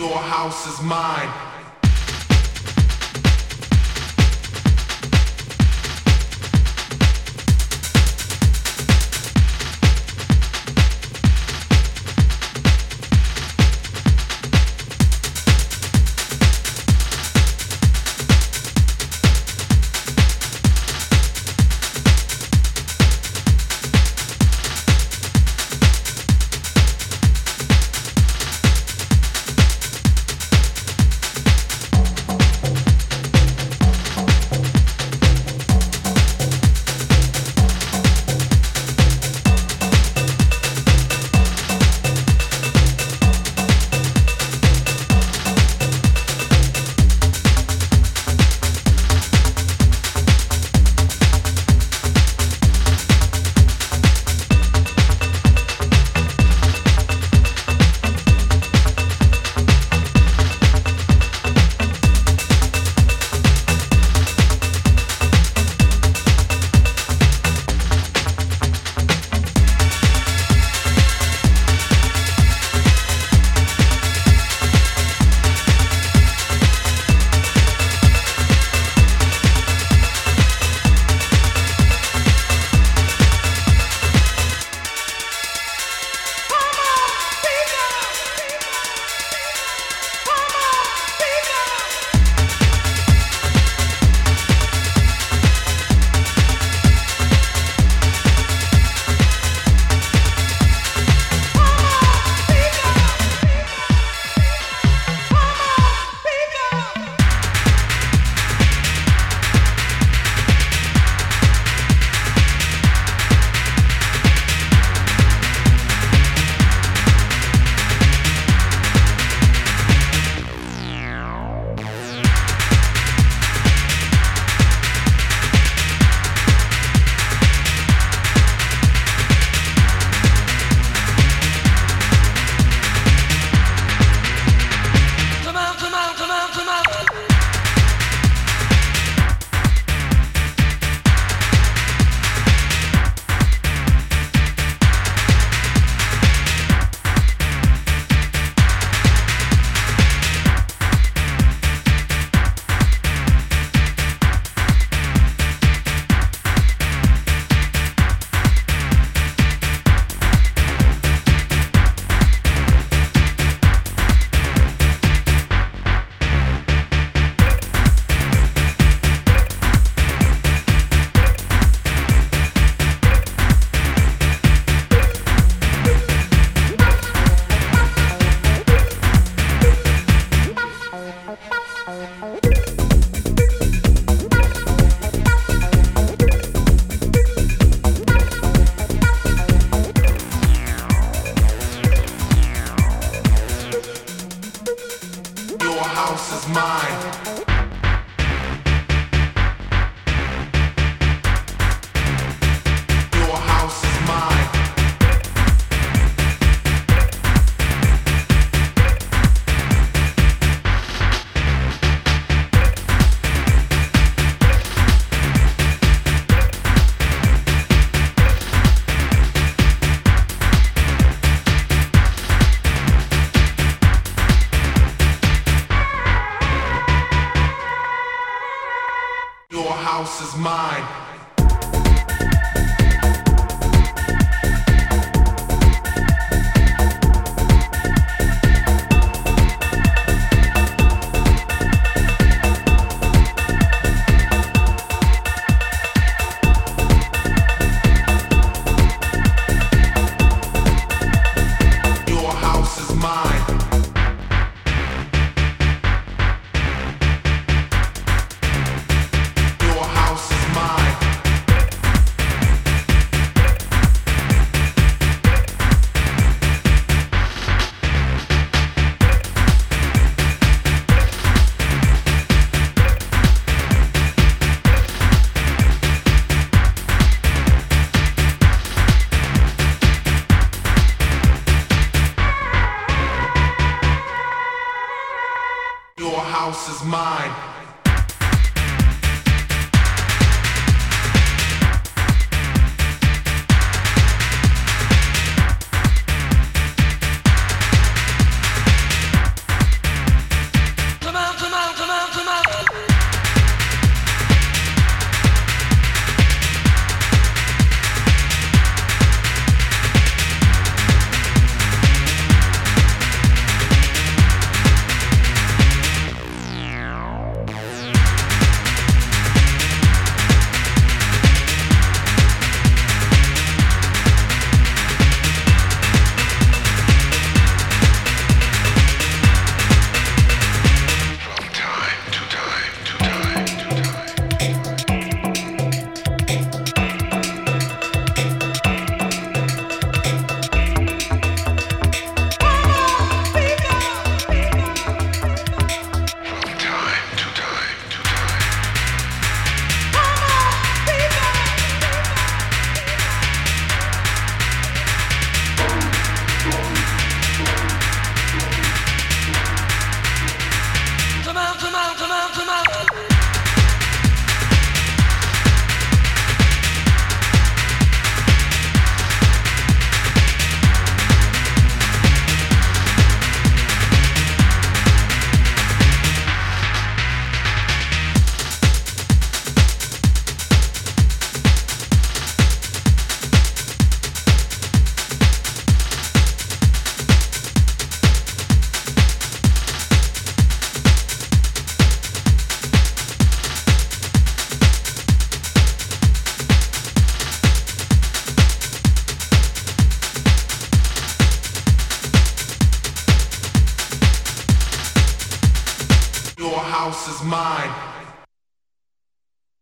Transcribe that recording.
Your house is mine. house is mine. mind. house is mine. House is mine.